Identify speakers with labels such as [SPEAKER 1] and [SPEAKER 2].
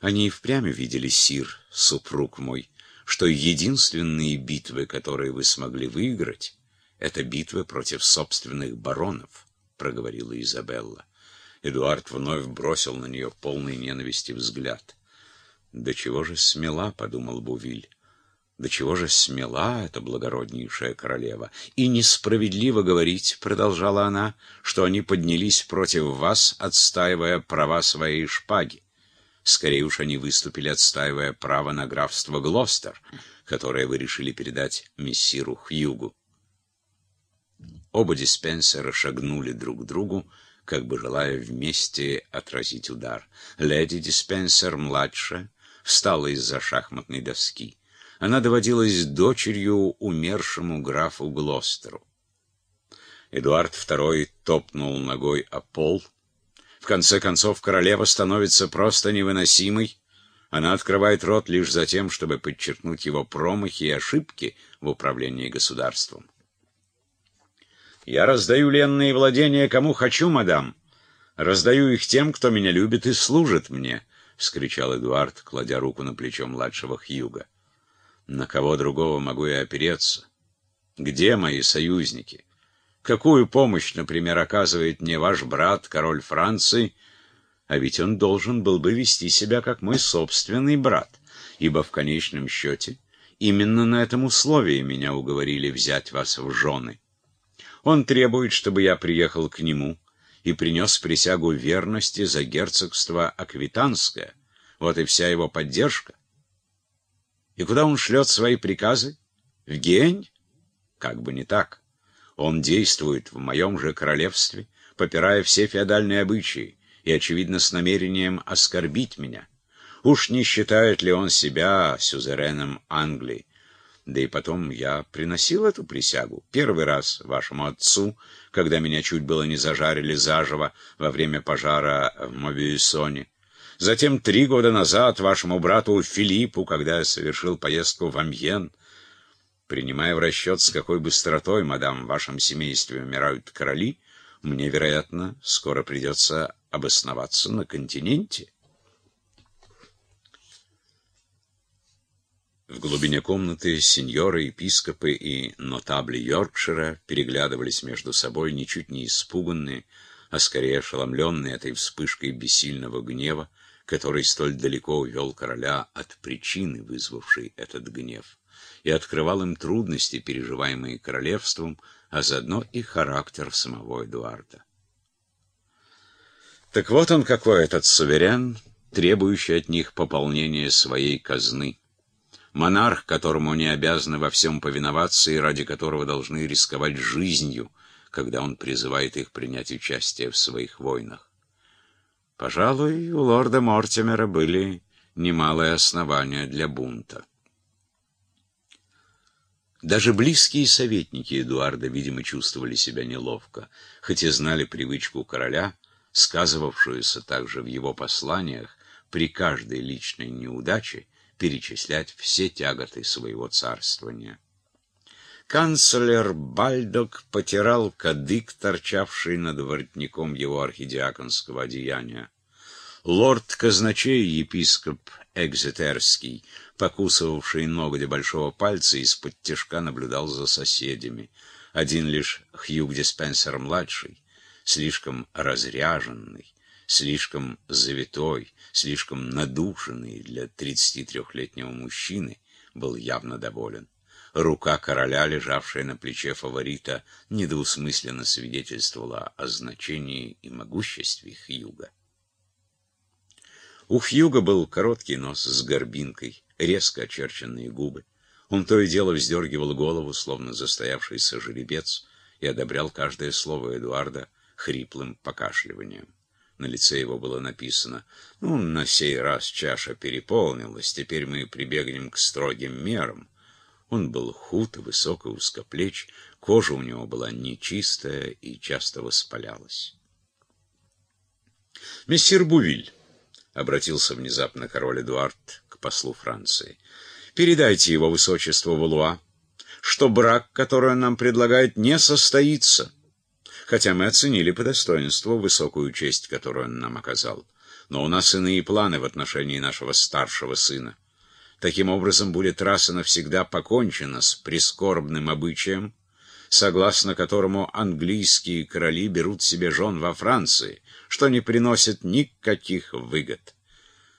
[SPEAKER 1] Они и впрямь видели, сир, супруг мой, что единственные битвы, которые вы смогли выиграть, это битвы против собственных баронов, проговорила Изабелла. Эдуард вновь бросил на нее полный ненависти взгляд. «Да чего же смела», — подумал Бувиль. «Да чего же смела эта благороднейшая королева! И несправедливо говорить, — продолжала она, — что они поднялись против вас, отстаивая права своей шпаги. Скорее уж они выступили, отстаивая право на графство Глостер, которое вы решили передать мессиру Хьюгу. Оба диспенсера шагнули друг к другу, как бы желая вместе отразить удар. Леди Диспенсер, младшая, встала из-за шахматной доски. Она доводилась дочерью умершему графу Глостеру. Эдуард II топнул ногой о пол — в конце концов, королева становится просто невыносимой. Она открывает рот лишь за тем, чтобы подчеркнуть его промахи и ошибки в управлении государством. «Я раздаю ленные владения кому хочу, мадам. Раздаю их тем, кто меня любит и служит мне», — вскричал Эдуард, кладя руку на плечо младшего Хьюга. «На кого другого могу я опереться? Где мои союзники? Какую помощь, например, оказывает мне ваш брат, король Франции? А ведь он должен был бы вести себя как мой собственный брат, ибо в конечном счете именно на этом условии меня уговорили взять вас в жены. Он требует, чтобы я приехал к нему и принес присягу верности за герцогство Аквитанское. Вот и вся его поддержка. И куда он шлет свои приказы? В Гень? Как бы не так. Он действует в моем же королевстве, попирая все феодальные обычаи и, очевидно, с намерением оскорбить меня. Уж не считает ли он себя сюзереном Англии? Да и потом я приносил эту присягу. Первый раз вашему отцу, когда меня чуть было не зажарили заживо во время пожара в Мобиюсоне. Затем три года назад вашему брату Филиппу, когда я совершил поездку в Амьен. Принимая в расчет, с какой быстротой, мадам, в вашем семействе умирают короли, мне, вероятно, скоро придется обосноваться на континенте. В глубине комнаты сеньоры, епископы и нотабли Йоркшира переглядывались между собой, ничуть не испуганные, а скорее ошеломленные этой вспышкой бессильного гнева, который столь далеко увел короля от причины, вызвавшей этот гнев и открывал им трудности, переживаемые королевством, а заодно и характер самого Эдуарда. Так вот он какой этот суверен, требующий от них пополнения своей казны. Монарх, которому они обязаны во всем повиноваться и ради которого должны рисковать жизнью, когда он призывает их принять участие в своих войнах. Пожалуй, у лорда Мортимера были немалые основания для бунта. Даже близкие советники Эдуарда, видимо, чувствовали себя неловко, хоть и знали привычку короля, сказывавшуюся также в его посланиях, при каждой личной неудаче перечислять все тяготы своего царствования. Канцлер Бальдок потирал кадык, торчавший над воротником его архидиаконского одеяния. Лорд-казначей, епископ Экзетерский, покусывавший ноготь большого пальца, из-под тяжка наблюдал за соседями. Один лишь Хьюг Диспенсер-младший, слишком разряженный, слишком завитой, слишком надушенный для 33-летнего мужчины, был явно доволен. Рука короля, лежавшая на плече фаворита, недоусмысленно свидетельствовала о значении и могуществе Хьюга. У Хьюга был короткий нос с горбинкой, резко очерченные губы. Он то и дело вздергивал голову, словно застоявшийся жеребец, и одобрял каждое слово Эдуарда хриплым покашливанием. На лице его было написано, «Ну, на сей раз чаша переполнилась, теперь мы прибегнем к строгим мерам». Он был худ высок и узкоплеч, кожа у него была нечистая и часто воспалялась. «Мессир Бувиль», обратился внезапно король Эдуард к послу Франции. Передайте его высочеству Валуа, что брак, который он нам предлагает, не состоится, хотя мы оценили по достоинству высокую честь, которую он нам оказал. Но у нас иные планы в отношении нашего старшего сына. Таким образом, будет раз и навсегда покончено с прискорбным обычаем, согласно которому английские короли берут себе жен во Франции, что не приносит никаких выгод.